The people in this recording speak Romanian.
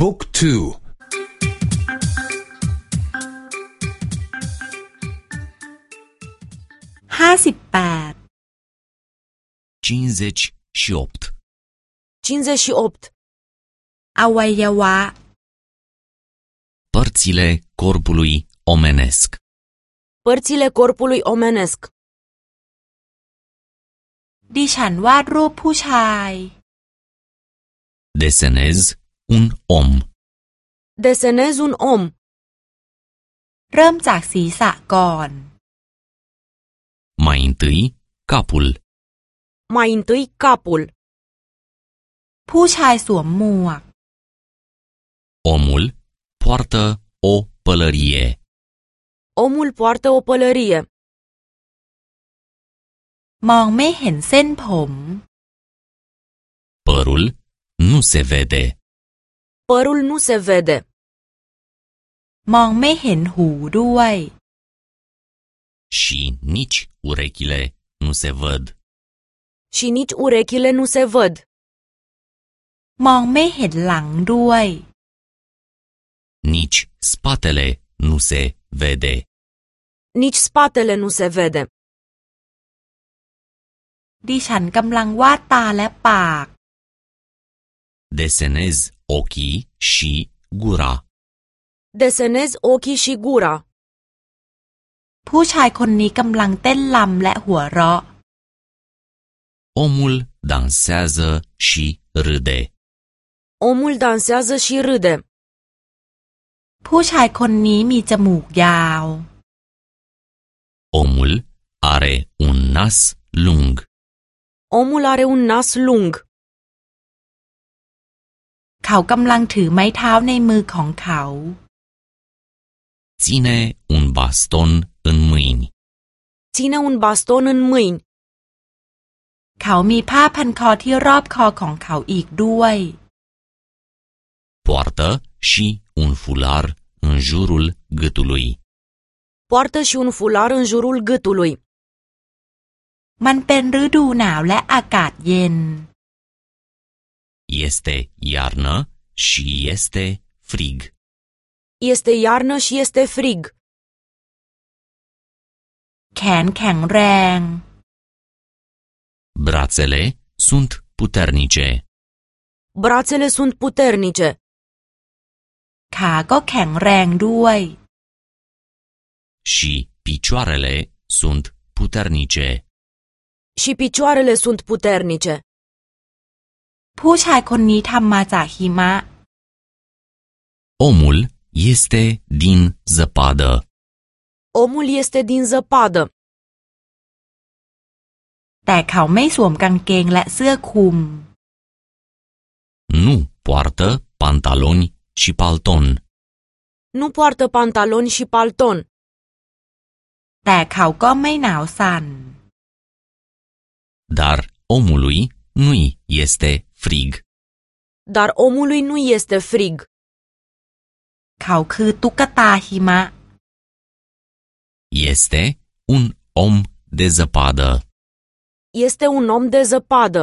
บุ๊กทู ห้าสิบแปด 58 58. อวัยวะ Părțile corpului omenesc Părțile corpului omenesc. ดิฉันวาดรูปผู้ชาย Desenez un om Desenez un om. เริ่มจากศีรษะก่อน Mai întâi capul Mai întâi capul. ผู้ชายสวมหมวก Omul poartă o pălărie Omul poartă o pălărie. มองไม่เห็นเส้นผม Părul nu se vede Părul nu se vede. มองไม่เห็นหูด้วย și nici urechile nu se văd Și nici urechile nu se văd. มองไม่เห็นหลังด้วย Nici spatele nu se vede Nici spatele nu se vede. ดิฉันกำลังวาดตาและปาก Desenez ochii și gura Desenez ochii și gura. ผู้ชายคนนี้กำลังเต้นลำและหัวเราะ Omul dansează și râde Omul dansează și râde. ผู้ชายคนนี้มีจมูกยาว Omul are un nas lung Omul are un nas lung. เขากำลังถือไม้เท้าในมือของเขา Ține un baston în mâini Ține un baston în mâini. เขามีผ้าพันคอที่รอบคอของเขาอีกด้วย Poartă și un fular în jurul gâtului Poartă și un fular în jurul gâtului. มันเป็นฤดูหนาวและอากาศเย็น Este iarnă și este frig Este iarnă și este frig. แขนแข็งแรง Brațele sunt puternice Brațele sunt puternice. ขาก็แข็งแรงด้วย și picioarele sunt puternice Și picioarele sunt puternice. ผู้ชายคนนี้ทำมาจากหิมะ Omul este din zăpadă Omul este din zăpadă. แต่เขาไม่สวมกางเกงและเสื้อคลุม Nu poartă pantaloni și palton Nu poartă pantaloni și palton. แต่เขาก็ไม่หนาวสั่น Dar omului nu-i este frig Dar omului nu este frig. เขาคือตุ๊กตาหิมะ Este un om de zăpadă Este un om de zăpadă.